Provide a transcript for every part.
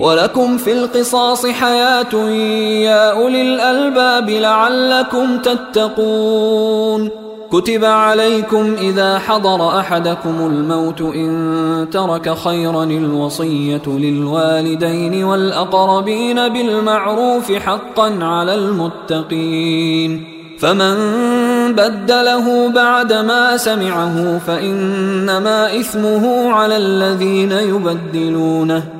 ولكم في القصاص حياة يا أولي الألباب لعلكم تتقون. كتب عليكم إذا حضر أحدكم الموت إن ترك خيرا الوصية للوالدين والأقربين بالمعروف حقا على المتقين. فمن بدله بعدما سمعه فإنما إثمه على الذين يبدلونه.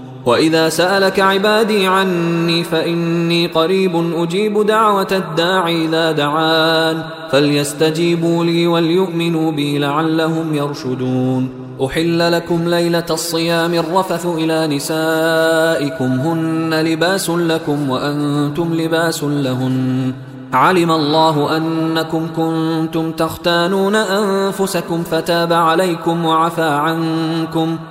وإذا سألك عبادي عني فإني قريب أجيب دعوة الداعي إذا دعان فليستجيبوا لي وليؤمنوا بي لعلهم يرشدون أحل لكم ليلة الصيام الرفث إلى نسائكم هن لباس لكم وأنتم لباس لهن علم الله أنكم كنتم تختانون أنفسكم فتاب عليكم وعفى عنكم ۖ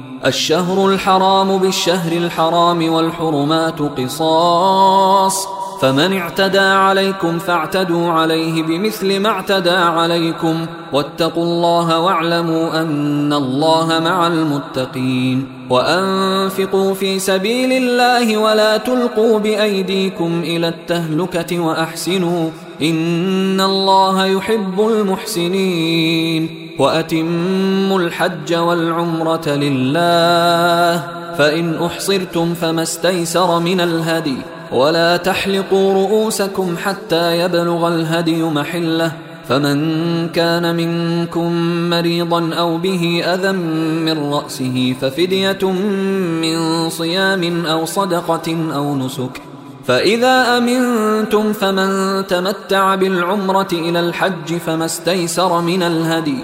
الشهر الحرام بالشهر الحرام والحرمات قصاص. فمن اعتدى عليكم فاعتدوا عليه بمثل ما اعتدى عليكم. واتقوا الله واعلموا أن الله مع المتقين. وأنفقوا في سبيل الله ولا تلقوا بأيديكم إلى التهلكة وأحسنوا. إن الله يحب المحسنين. واتموا الحج والعمره لله فان احصرتم فما استيسر من الهدي ولا تحلقوا رؤوسكم حتى يبلغ الهدي محله فمن كان منكم مريضا أو به اذى من راسه ففديه من صيام أو صدقه أو نسك فاذا امنتم فمن تمتع بالعمره إلى الحج فما استيسر من الهدي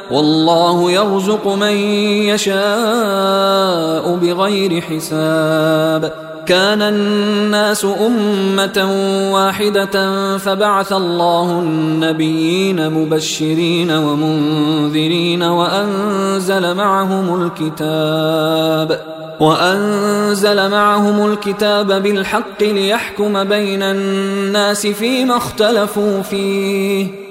والله يرزق من يشاء بغير حساب. كان الناس أمة واحدة فبعث الله النبيين مبشرين ومنذرين وأنزل معهم الكتاب. وأنزل معهم الكتاب بالحق ليحكم بين الناس فيما اختلفوا فيه.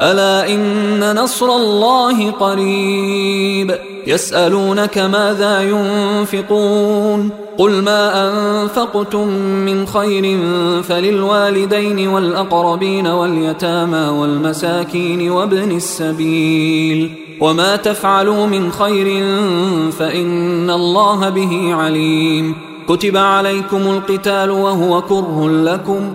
ألا إن نصر الله قريب يسألونك ماذا ينفقون قل ما أنفقتم من خير فللوالدين والأقربين واليتامى والمساكين وابن السبيل وما تفعلوا من خير فإن الله به عليم كتب عليكم القتال وهو كره لكم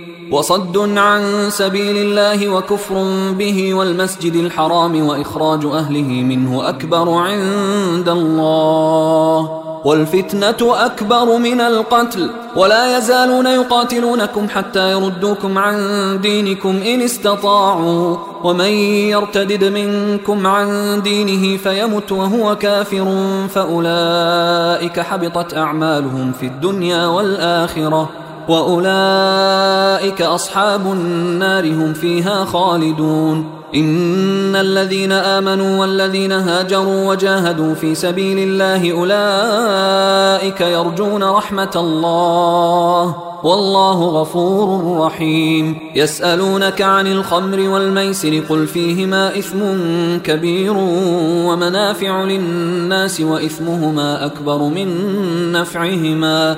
وصد عن سبيل الله وكفر به والمسجد الحرام وإخراج أهله منه أكبر عند الله. والفتنة أكبر من القتل. ولا يزالون يقاتلونكم حتى يردوكم عن دينكم إن استطاعوا. ومن يرتدد منكم عن دينه فيمت وهو كافر فأولئك حبطت أعمالهم في الدنيا والآخرة. وأولئك أصحاب النار هم فيها خالدون. إن الذين آمنوا والذين هاجروا وجاهدوا في سبيل الله أولئك يرجون رحمة الله. والله غفور رحيم. يسألونك عن الخمر والميسر قل فيهما إثم كبير ومنافع للناس وإثمهما أكبر من نفعهما.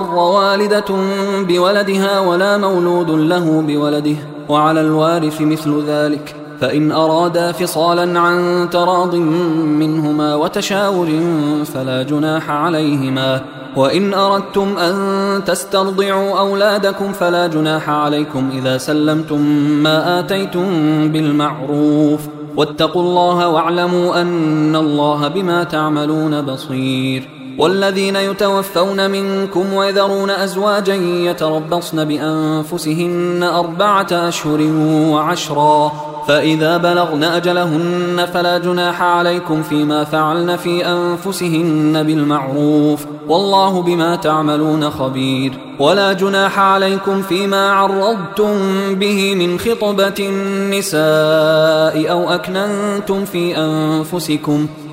والدة بولدها ولا مولود له بولده وعلى الوارث مثل ذلك. فإن أرادا فصالا عن تراض منهما وتشاور فلا جناح عليهما. وإن أردتم أن تسترضعوا أولادكم فلا جناح عليكم إذا سلمتم ما آتيتم بالمعروف. واتقوا الله واعلموا أن الله بما تعملون بصير. والذين يتوفون منكم ويذرون أزواجا يتربصن بأنفسهن أربعة أشهر وعشرا فإذا بلغن أجلهن فلا جناح عليكم فيما فعلن في أنفسهن بالمعروف والله بما تعملون خبير ولا جناح عليكم فيما عرضتم به من خطبة النساء أو أكننتم في أنفسكم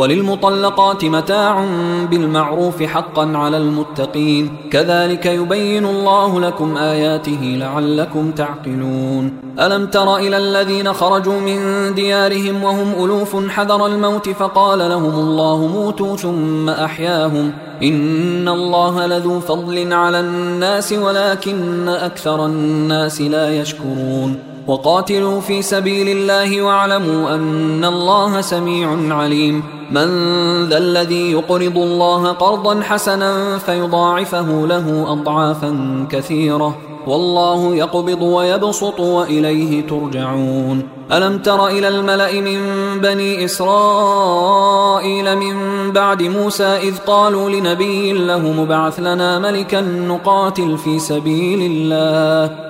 وللمطلقات متاع بالمعروف حقا على المتقين. كذلك يبين الله لكم آياته لعلكم تعقلون. ألم تر إلى الذين خرجوا من ديارهم وهم ألوف حذر الموت فقال لهم الله موتوا ثم أحياهم. إن الله لذو فضل على الناس ولكن أكثر الناس لا يشكرون. وقاتلوا في سبيل الله واعلموا أن الله سميع عليم. من ذا الذي يقرض الله قرضا حسنا فيضاعفه له أضعافا كثيرة. والله يقبض ويبسط وإليه ترجعون. ألم تر إلى الملأ من بني إسرائيل من بعد موسى إذ قالوا لنبي له مبعث لنا ملكا نقاتل في سبيل الله.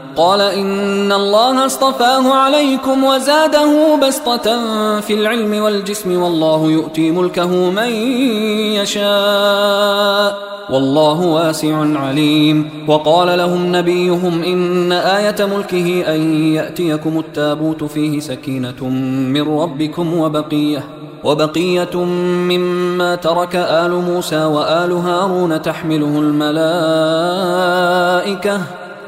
قال إن الله اصطفاه عليكم وزاده بسطة في العلم والجسم والله يؤتي ملكه من يشاء والله واسع عليم وقال لهم نبيهم إن آية ملكه أن يأتيكم التابوت فيه سكينة من ربكم وبقية وبقية مما ترك آل موسى وآل هارون تحمله الملائكة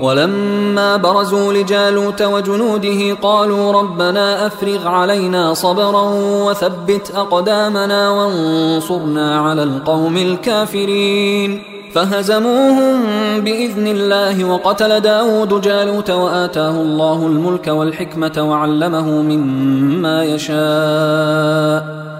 ولما برزوا لجالوت وجنوده قالوا ربنا أفرغ علينا صبرا وثبت أقدامنا وانصرنا على القوم الكافرين. فهزموهم بإذن الله وقتل داود جالوت وآتاه الله الملك والحكمة وعلمه مما يشاء.